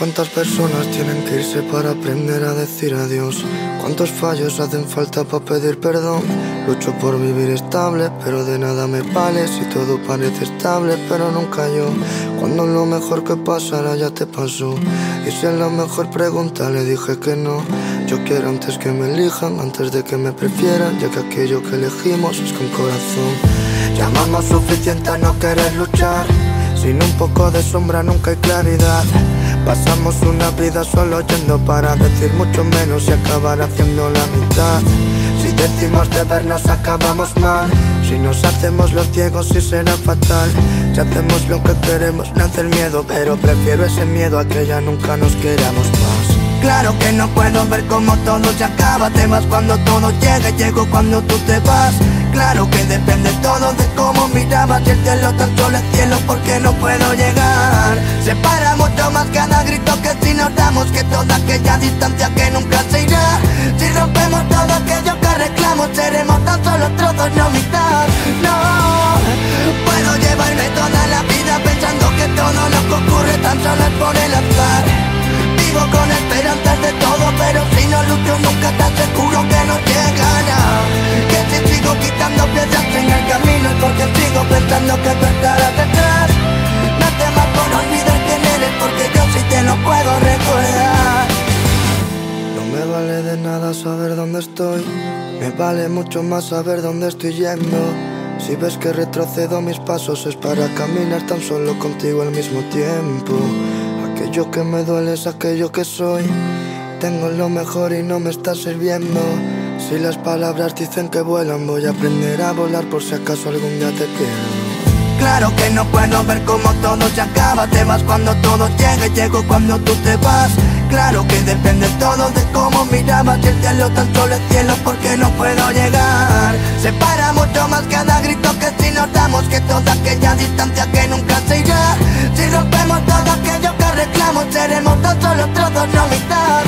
¿Cuántas personas tienen que irse para aprender a decir adiós? ¿Cuántos fallos hacen falta para pedir perdón? Lucho por vivir estable, pero de nada me vale Si todo parece estable, pero nunca yo. Cuando lo mejor que pasará ya te pasó Y si es la mejor pregunta le dije que no. Yo quiero antes que me elijan, antes de que me prefieran Ya que aquello que elegimos es con corazón. Llamamos suficiente a no querer luchar. Sin un poco de sombra nunca hay claridad Pasamos una vida solo yendo para decir mucho menos y acabar haciendo la mitad. Si decimos de vernos acabamos mal. Si nos hacemos los ciegos sí será fatal. Si hacemos lo que queremos nace el miedo, pero prefiero ese miedo a que ya nunca nos queramos más. Claro que no puedo ver cómo todo se acaba. Te vas cuando todo llega, llego cuando tú te vas. Claro que depende todo de cómo mirabas. Si el cielo tan solo es cielo, porque no puedo llegar. Separa mucho más cada grito que si nos damos que toda aquella distancia que nunca se irá. Si rompemos todo aquello que reclamo, seremos tan solo trozos, no mitad. Saber dónde estoy, me vale mucho más saber dónde estoy yendo. Si ves que retrocedo mis pasos es para caminar tan solo contigo al mismo tiempo. Aquello que me duele es aquello que soy. Tengo lo mejor y no me está sirviendo. Si las palabras dicen que vuelan, voy a aprender a volar por si acaso algún día te pierdo. Claro que no puedo ver cómo todo se acaba Te vas cuando todo llegue, llego cuando tú te vas Claro que depende todo de cómo mirabas el cielo tan solo es cielo porque no puedo llegar. Separa mucho más cada grito que si nos damos Que toda aquella distancia que nunca se irá. Si rompemos todo aquello que reclamo Seremos tan solo trozos, no mitad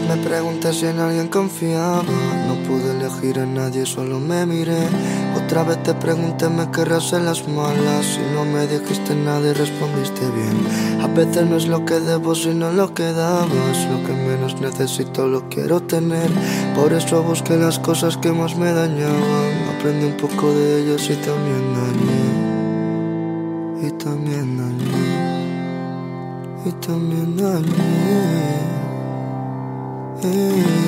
me pregunté si en alguien confiaba. No pude elegir a nadie, solo me miré. Otra vez te pregunté, ¿me querrás en las malas? Si no me dijiste nada y respondiste bien. A veces no es lo que debo, sino lo que dabas. Lo que menos necesito lo quiero tener. Por eso busqué las cosas que más me dañaban. Aprendí un poco de ellos y también dañé. Y también dañé. Y también dañé Mm.